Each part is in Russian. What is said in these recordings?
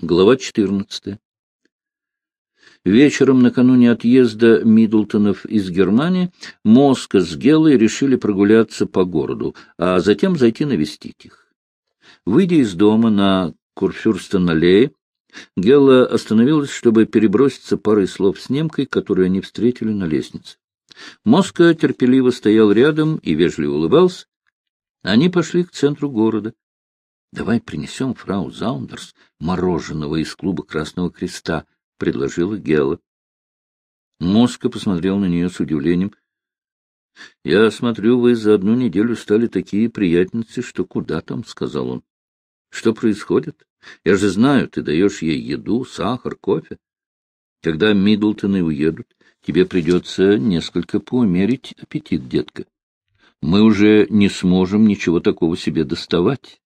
Глава 14. Вечером накануне отъезда Миддлтонов из Германии Моска с Гелой решили прогуляться по городу, а затем зайти навестить их. Выйдя из дома на Курфюрстен-аллее, Гелла остановилась, чтобы переброситься парой слов с немкой, которую они встретили на лестнице. Моска терпеливо стоял рядом и вежливо улыбался. Они пошли к центру города. — Давай принесем фрау Заундерс мороженого из клуба Красного Креста, — предложила Гела. Моска посмотрел на нее с удивлением. — Я смотрю, вы за одну неделю стали такие приятницы, что куда там, — сказал он. — Что происходит? Я же знаю, ты даешь ей еду, сахар, кофе. Когда Миддлтоны уедут, тебе придется несколько поумерить аппетит, детка. Мы уже не сможем ничего такого себе доставать.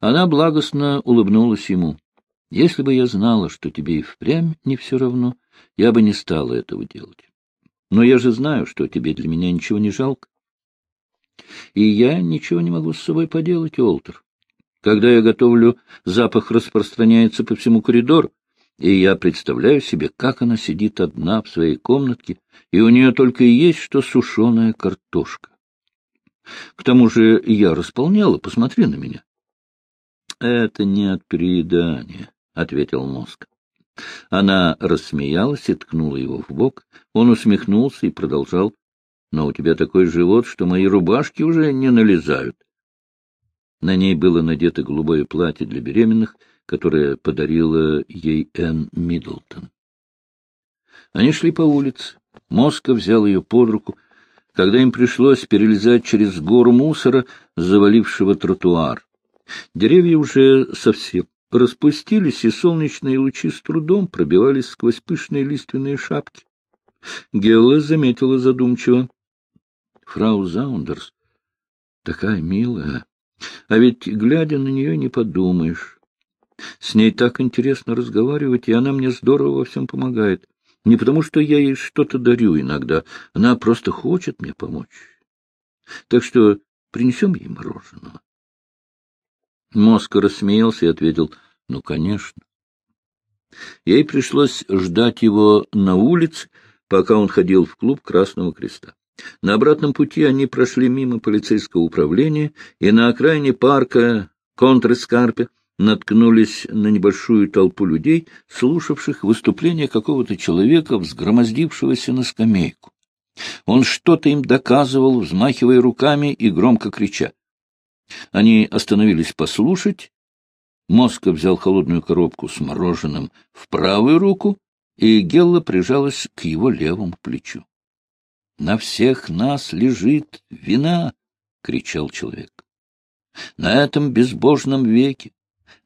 Она благостно улыбнулась ему. — Если бы я знала, что тебе и впрямь не все равно, я бы не стала этого делать. Но я же знаю, что тебе для меня ничего не жалко. И я ничего не могу с собой поделать, Олтер. Когда я готовлю, запах распространяется по всему коридору, и я представляю себе, как она сидит одна в своей комнатке, и у нее только и есть что сушеная картошка. К тому же я располняла, посмотри на меня. — Это не от переедания, — ответил мозг. Она рассмеялась и ткнула его в бок. Он усмехнулся и продолжал. — Но у тебя такой живот, что мои рубашки уже не налезают. На ней было надето голубое платье для беременных, которое подарила ей Энн Миддлтон. Они шли по улице. Моска взял ее под руку, когда им пришлось перелезать через гору мусора, завалившего тротуар. Деревья уже совсем распустились, и солнечные лучи с трудом пробивались сквозь пышные лиственные шапки. Гелла заметила задумчиво. — Фрау Заундерс такая милая, а ведь, глядя на нее, не подумаешь. С ней так интересно разговаривать, и она мне здорово во всем помогает. Не потому, что я ей что-то дарю иногда, она просто хочет мне помочь. Так что принесем ей мороженого. Моска рассмеялся и ответил, — Ну, конечно. Ей пришлось ждать его на улице, пока он ходил в клуб Красного Креста. На обратном пути они прошли мимо полицейского управления и на окраине парка Контрескарпе наткнулись на небольшую толпу людей, слушавших выступление какого-то человека, взгромоздившегося на скамейку. Он что-то им доказывал, взмахивая руками и громко крича. Они остановились послушать. Моска взял холодную коробку с мороженым в правую руку, и Гелла прижалась к его левому плечу. — На всех нас лежит вина! — кричал человек. — На этом безбожном веке,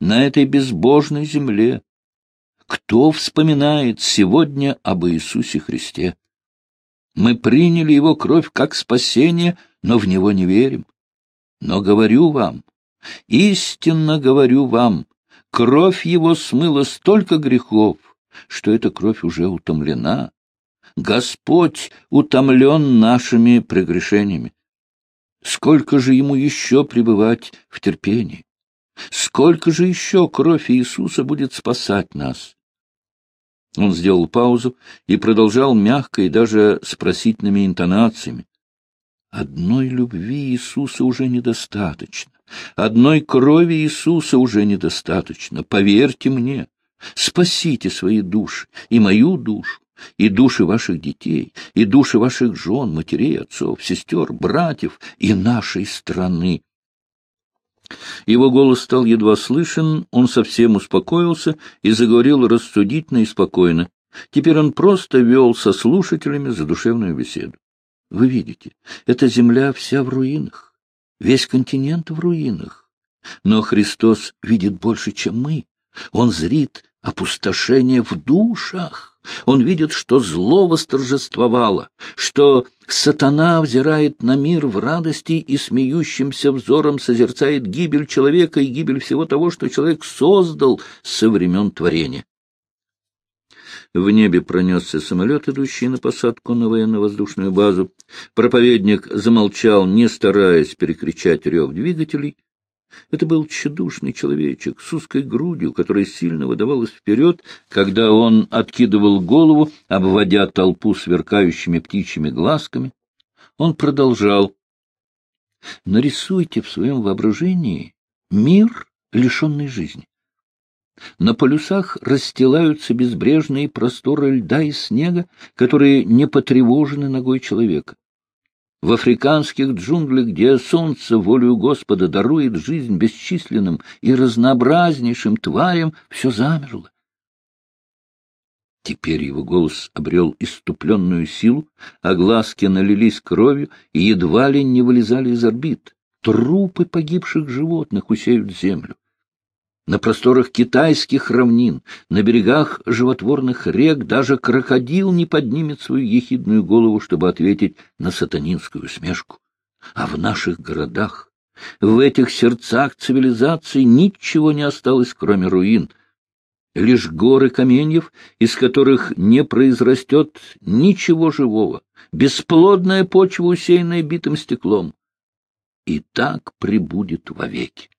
на этой безбожной земле. Кто вспоминает сегодня об Иисусе Христе? Мы приняли Его кровь как спасение, но в Него не верим. Но говорю вам, истинно говорю вам, кровь его смыла столько грехов, что эта кровь уже утомлена. Господь утомлен нашими прегрешениями. Сколько же ему еще пребывать в терпении? Сколько же еще кровь Иисуса будет спасать нас? Он сделал паузу и продолжал мягко и даже с просительными интонациями. Одной любви Иисуса уже недостаточно. Одной крови Иисуса уже недостаточно. Поверьте мне, спасите свои души, и мою душу, и души ваших детей, и души ваших жен, матерей, отцов, сестер, братьев и нашей страны. Его голос стал едва слышен, он совсем успокоился и заговорил рассудительно и спокойно. Теперь он просто вел со слушателями задушевную беседу. Вы видите, эта земля вся в руинах, весь континент в руинах. Но Христос видит больше, чем мы. Он зрит опустошение в душах. Он видит, что зло восторжествовало, что сатана взирает на мир в радости и смеющимся взором созерцает гибель человека и гибель всего того, что человек создал со времен творения. В небе пронесся самолет, идущий на посадку на военно-воздушную базу. Проповедник замолчал, не стараясь перекричать рев двигателей. Это был тщедушный человечек с узкой грудью, которая сильно выдавалась вперед, когда он откидывал голову, обводя толпу сверкающими птичьими глазками. Он продолжал. Нарисуйте в своем воображении мир, лишенный жизни. На полюсах расстилаются безбрежные просторы льда и снега, которые не потревожены ногой человека. В африканских джунглях, где солнце волею Господа дарует жизнь бесчисленным и разнообразнейшим тварям, все замерло. Теперь его голос обрел иступленную силу, а глазки налились кровью и едва ли не вылезали из орбит. Трупы погибших животных усеют землю. На просторах китайских равнин, на берегах животворных рек даже крокодил не поднимет свою ехидную голову, чтобы ответить на сатанинскую смешку. А в наших городах, в этих сердцах цивилизации ничего не осталось, кроме руин. Лишь горы каменьев, из которых не произрастет ничего живого, бесплодная почва, усеянная битым стеклом. И так прибудет вовеки.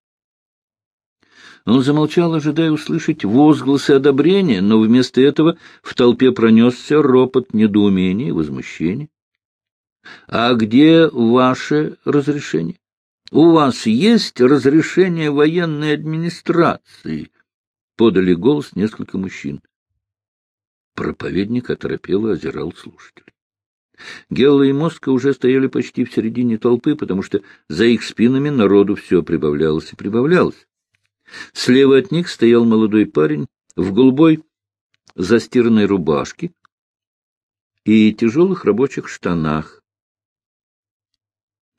Он замолчал, ожидая услышать возгласы одобрения, но вместо этого в толпе пронесся ропот недоумения и возмущения. — А где ваше разрешение? — У вас есть разрешение военной администрации? — подали голос несколько мужчин. Проповедник оторопело озирал слушателей. Гелла и Моска уже стояли почти в середине толпы, потому что за их спинами народу все прибавлялось и прибавлялось. Слева от них стоял молодой парень в голубой застиранной рубашке и тяжелых рабочих штанах.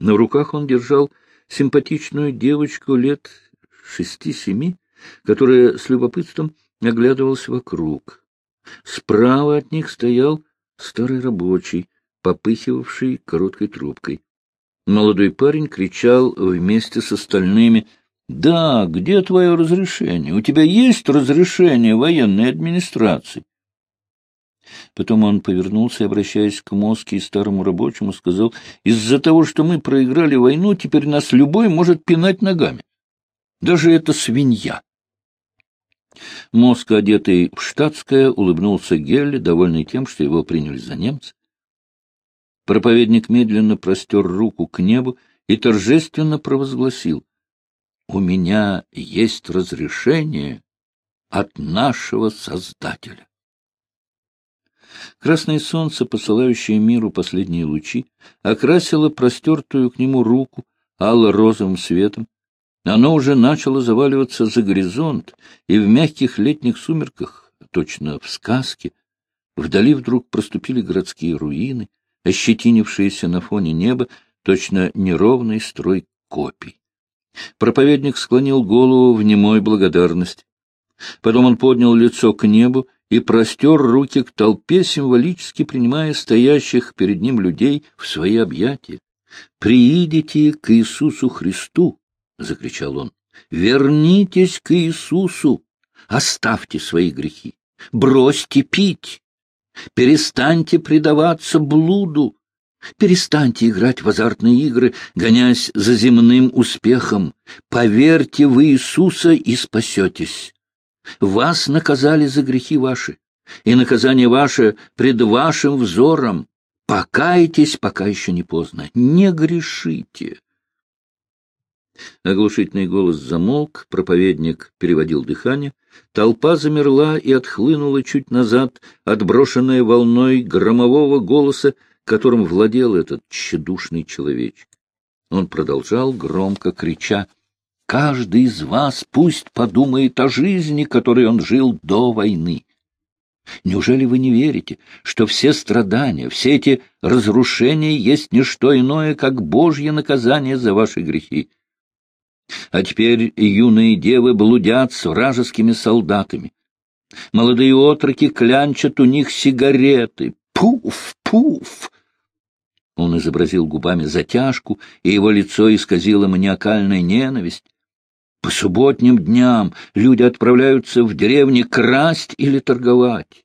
На руках он держал симпатичную девочку лет шести-семи, которая с любопытством оглядывалась вокруг. Справа от них стоял старый рабочий, попыхивавший короткой трубкой. Молодой парень кричал вместе с остальными — да, где твое разрешение? У тебя есть разрешение военной администрации? Потом он повернулся, обращаясь к Моске и старому рабочему, сказал, из-за того, что мы проиграли войну, теперь нас любой может пинать ногами. Даже эта свинья. Мозг, одетый в штатское, улыбнулся Гелли, довольный тем, что его приняли за немца. Проповедник медленно простер руку к небу и торжественно провозгласил у меня есть разрешение от нашего Создателя. Красное солнце, посылающее миру последние лучи, окрасило простертую к нему руку алло-розовым светом. Оно уже начало заваливаться за горизонт, и в мягких летних сумерках, точно в сказке, вдали вдруг проступили городские руины, ощетинившиеся на фоне неба, точно неровный строй копий. Проповедник склонил голову в немой благодарности. Потом он поднял лицо к небу и простер руки к толпе, символически принимая стоящих перед ним людей в свои объятия. «Приидите к Иисусу Христу!» — закричал он. «Вернитесь к Иисусу! Оставьте свои грехи! Бросьте пить! Перестаньте предаваться блуду! Перестаньте играть в азартные игры, гонясь за земным успехом. Поверьте в Иисуса и спасетесь. Вас наказали за грехи ваши, и наказание ваше пред вашим взором. Покайтесь, пока еще не поздно. Не грешите. Оглушительный голос замолк, проповедник переводил дыхание. Толпа замерла и отхлынула чуть назад, отброшенная волной громового голоса, которым владел этот тщедушный человечек. Он продолжал, громко крича, «Каждый из вас пусть подумает о жизни, которой он жил до войны. Неужели вы не верите, что все страдания, все эти разрушения есть не что иное, как Божье наказание за ваши грехи? А теперь юные девы блудят с вражескими солдатами. Молодые отроки клянчат у них сигареты. Пуф, пуф! Он изобразил губами затяжку, и его лицо исказило маниакальная ненависть. По субботним дням люди отправляются в деревни красть или торговать.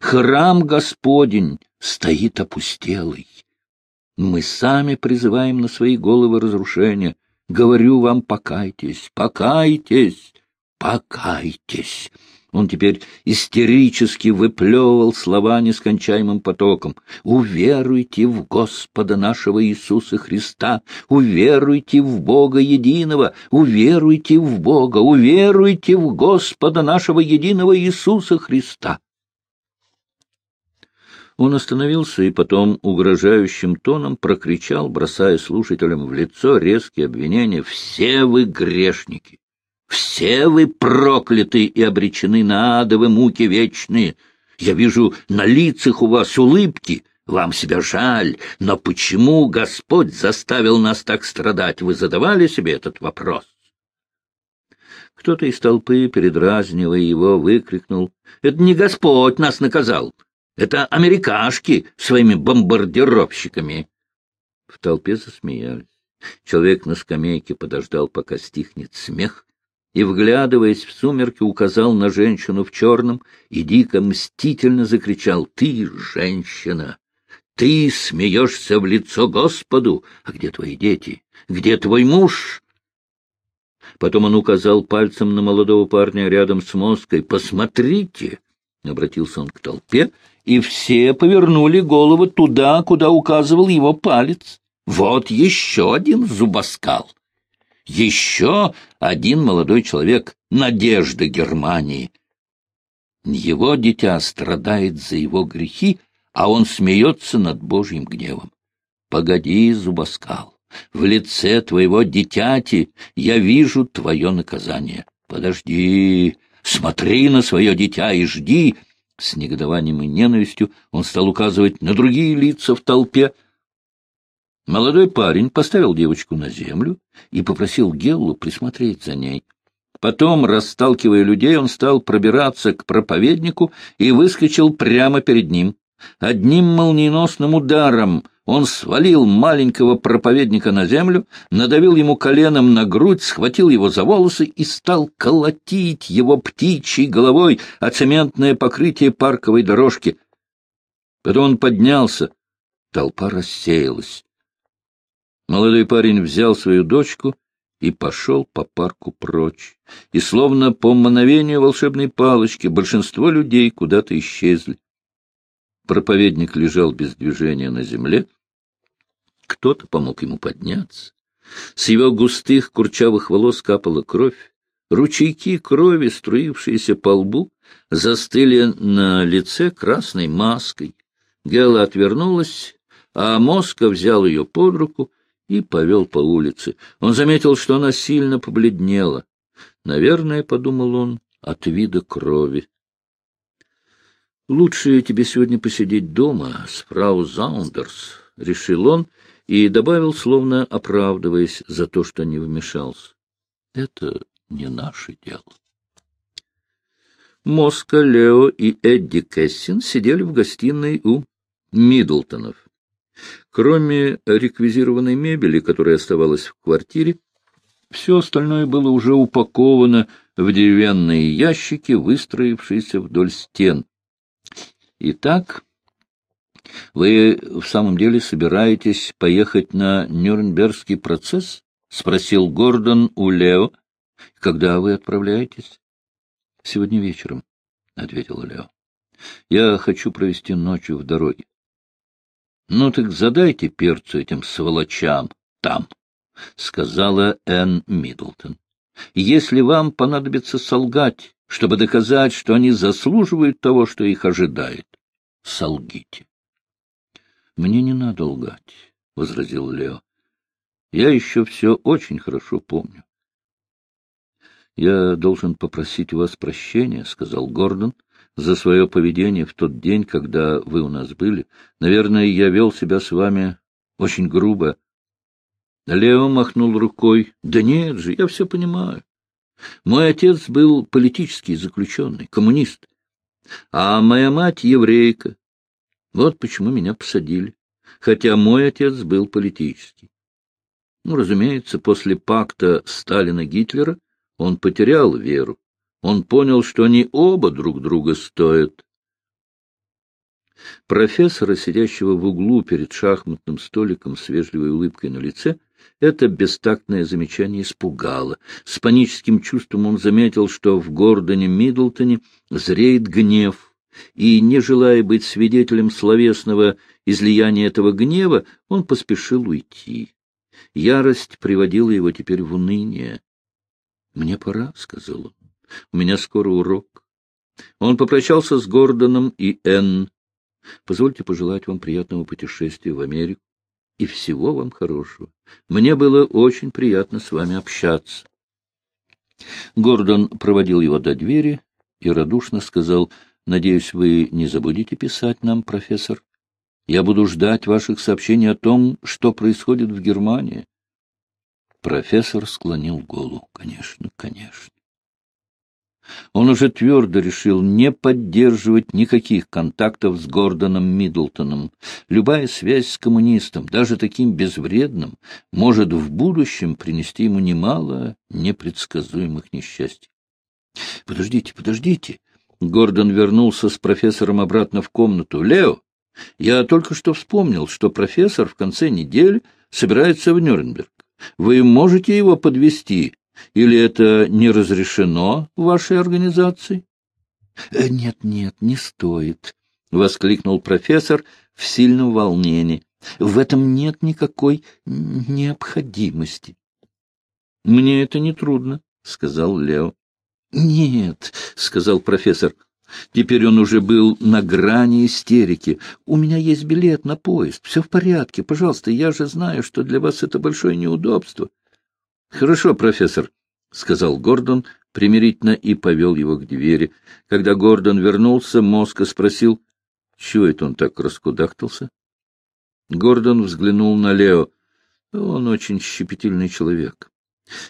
Храм Господень стоит опустелый. Мы сами призываем на свои головы разрушения. Говорю вам, покайтесь, покайтесь, покайтесь. Он теперь истерически выплевывал слова нескончаемым потоком. «Уверуйте в Господа нашего Иисуса Христа! Уверуйте в Бога единого! Уверуйте в Бога! Уверуйте в Господа нашего единого Иисуса Христа!» Он остановился и потом угрожающим тоном прокричал, бросая слушателям в лицо резкие обвинения «Все вы грешники! Все вы прокляты и обречены на адовы муки вечные. Я вижу на лицах у вас улыбки, вам себя жаль, но почему Господь заставил нас так страдать? Вы задавали себе этот вопрос? Кто-то из толпы, передразнивая его, выкрикнул. — Это не Господь нас наказал. Это америкашки своими бомбардировщиками. В толпе засмеялись. Человек на скамейке подождал, пока стихнет смех, и, вглядываясь в сумерки, указал на женщину в черном и дико мстительно закричал «Ты, женщина! Ты смеешься в лицо Господу! А где твои дети? Где твой муж?» Потом он указал пальцем на молодого парня рядом с мозгой. «Посмотрите!» — обратился он к толпе, и все повернули головы туда, куда указывал его палец. «Вот еще один зубоскал!» Еще один молодой человек — надежда Германии. Его дитя страдает за его грехи, а он смеется над Божьим гневом. Погоди, зубоскал, в лице твоего дитяти я вижу твое наказание. Подожди, смотри на свое дитя и жди. С негодованием и ненавистью он стал указывать на другие лица в толпе, Молодой парень поставил девочку на землю и попросил Геллу присмотреть за ней. Потом, расталкивая людей, он стал пробираться к проповеднику и выскочил прямо перед ним. Одним молниеносным ударом он свалил маленького проповедника на землю, надавил ему коленом на грудь, схватил его за волосы и стал колотить его птичьей головой о цементное покрытие парковой дорожки. Потом он поднялся. Толпа рассеялась. Молодой парень взял свою дочку и пошел по парку прочь. И словно по мановению волшебной палочки большинство людей куда-то исчезли. Проповедник лежал без движения на земле. Кто-то помог ему подняться. С его густых курчавых волос капала кровь. Ручейки крови, струившиеся по лбу, застыли на лице красной маской. Гела отвернулась, а Моска взял ее под руку и повел по улице. Он заметил, что она сильно побледнела. Наверное, — подумал он, — от вида крови. «Лучше тебе сегодня посидеть дома с Заундерс», — решил он и добавил, словно оправдываясь за то, что не вмешался. «Это не наше дело». Моска, Лео и Эдди Кэссин сидели в гостиной у Миддлтонов. Кроме реквизированной мебели, которая оставалась в квартире, все остальное было уже упаковано в деревянные ящики, выстроившиеся вдоль стен. Итак, вы в самом деле собираетесь поехать на Нюрнбергский процесс? — спросил Гордон у Лео. — Когда вы отправляетесь? — Сегодня вечером, — ответил Лео. — Я хочу провести ночь в дороге. — Ну так задайте перцу этим сволочам там, — сказала Энн Миддлтон. — Если вам понадобится солгать, чтобы доказать, что они заслуживают того, что их ожидает, солгите. — Мне не надо лгать, — возразил Лео. — Я еще все очень хорошо помню. — Я должен попросить у вас прощения, — сказал Гордон, — за свое поведение в тот день, когда вы у нас были. Наверное, я вел себя с вами очень грубо. Лео махнул рукой. Да нет же, я все понимаю. Мой отец был политический заключенный, коммунист, а моя мать — еврейка. Вот почему меня посадили, хотя мой отец был политический. Ну, разумеется, после пакта Сталина-Гитлера он потерял веру. Он понял, что они оба друг друга стоят. Профессора, сидящего в углу перед шахматным столиком с вежливой улыбкой на лице, Это бестактное замечание испугало. С паническим чувством он заметил, что в Гордоне Миддлтоне зреет гнев, и, не желая быть свидетелем словесного излияния этого гнева, он поспешил уйти. Ярость приводила его теперь в уныние. — Мне пора, — сказал он. — У меня скоро урок. Он попрощался с Гордоном и Энн. Позвольте пожелать вам приятного путешествия в Америку и всего вам хорошего. Мне было очень приятно с вами общаться. Гордон проводил его до двери и радушно сказал, «Надеюсь, вы не забудете писать нам, профессор? Я буду ждать ваших сообщений о том, что происходит в Германии». Профессор склонил голову. «Конечно, конечно». Он уже твердо решил не поддерживать никаких контактов с Гордоном Миддлтоном. Любая связь с коммунистом, даже таким безвредным, может в будущем принести ему немало непредсказуемых несчастий. — Подождите, подождите! Гордон вернулся с профессором обратно в комнату. — Лео, я только что вспомнил, что профессор в конце недели собирается в Нюрнберг. Вы можете его подвести или это не разрешено вашей организации? «Э, — Нет, нет, не стоит, — воскликнул профессор в сильном волнении. — В этом нет никакой необходимости. — Мне это не трудно, — сказал Лео. — Нет, — сказал профессор. Теперь он уже был на грани истерики. «У меня есть билет на поезд. Все в порядке. Пожалуйста, я же знаю, что для вас это большое неудобство. — Хорошо, профессор, — сказал Гордон примирительно и повел его к двери. Когда Гордон вернулся, Моска спросил, чего это он так раскудахтался. Гордон взглянул на Лео. Он очень щепетильный человек.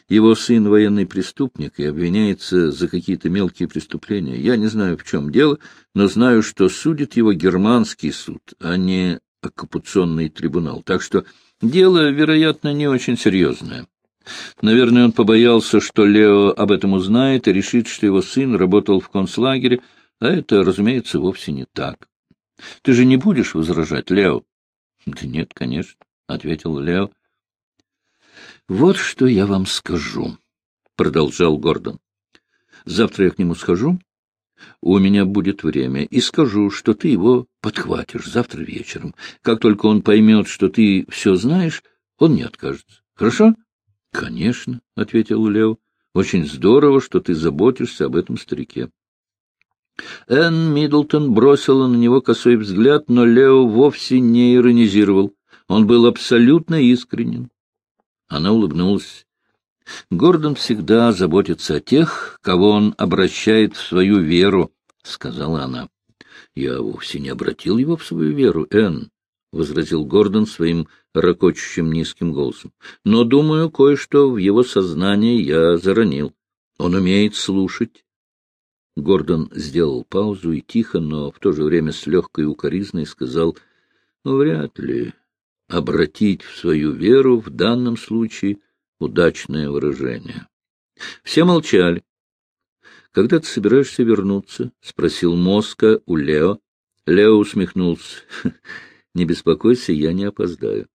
Его сын военный преступник и обвиняется за какие-то мелкие преступления. Я не знаю, в чем дело, но знаю, что судит его германский суд, а не оккупационный трибунал. Так что дело, вероятно, не очень серьезное. Наверное, он побоялся, что Лео об этом узнает и решит, что его сын работал в концлагере, а это, разумеется, вовсе не так. — Ты же не будешь возражать, Лео? — Да нет, конечно, — ответил Лео. — Вот что я вам скажу, — продолжал Гордон. — Завтра я к нему схожу, у меня будет время, и скажу, что ты его подхватишь завтра вечером. Как только он поймет, что ты все знаешь, он не откажется. Хорошо? —— Конечно, — ответил Лео. — Очень здорово, что ты заботишься об этом старике. Энн Миддлтон бросила на него косой взгляд, но Лео вовсе не иронизировал. Он был абсолютно искренен. Она улыбнулась. «Гордон всегда заботится о тех, кого он обращает в свою веру», — сказала она. «Я вовсе не обратил его в свою веру, Энн. — возразил Гордон своим ракочущим низким голосом. — Но, думаю, кое-что в его сознании я заронил. Он умеет слушать. Гордон сделал паузу и тихо, но в то же время с легкой укоризной сказал, ну, вряд ли обратить в свою веру в данном случае удачное выражение. Все молчали. — Когда ты собираешься вернуться? — спросил Моска у Лео. Лео усмехнулся. Не беспокойся, я не опоздаю. —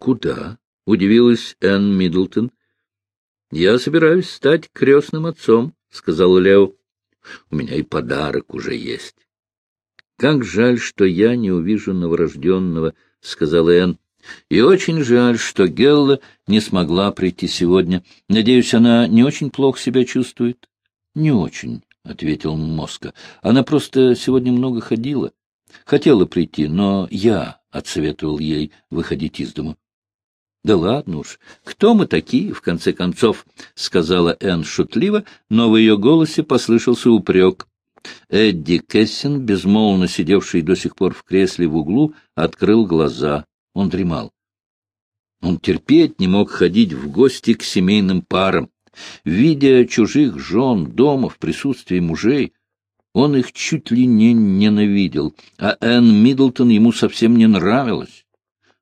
Куда? — удивилась Энн Миддлтон. — Я собираюсь стать крестным отцом, — сказал Лео. — У меня и подарок уже есть. — Как жаль, что я не увижу новорожденного, — сказала Энн. — И очень жаль, что Гелла не смогла прийти сегодня. Надеюсь, она не очень плохо себя чувствует? — Не очень, — ответил Моска. — Она просто сегодня много ходила. Хотела прийти, но я отсоветовал ей выходить из дома. — Да ладно уж, кто мы такие, в конце концов? — сказала Энн шутливо, но в ее голосе послышался упрек. Эдди Кессин, безмолвно сидевший до сих пор в кресле в углу, открыл глаза. Он дремал. Он терпеть не мог ходить в гости к семейным парам. Видя чужих жен дома в присутствии мужей, он их чуть ли не ненавидел, а Энн Миддлтон ему совсем не нравилась.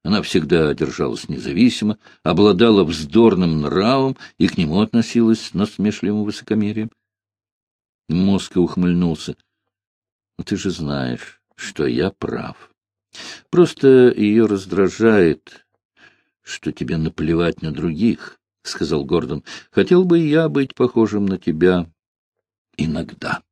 Она всегда держалась независимо, обладала вздорным нравом и к нему относилась с насмешливым высокомерием. Моска ухмыльнулся. «Ну, — Ты же знаешь, что я прав. Просто ее раздражает, что тебе наплевать на других, — сказал Гордон. — Хотел бы я быть похожим на тебя иногда.